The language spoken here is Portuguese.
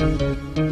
tetap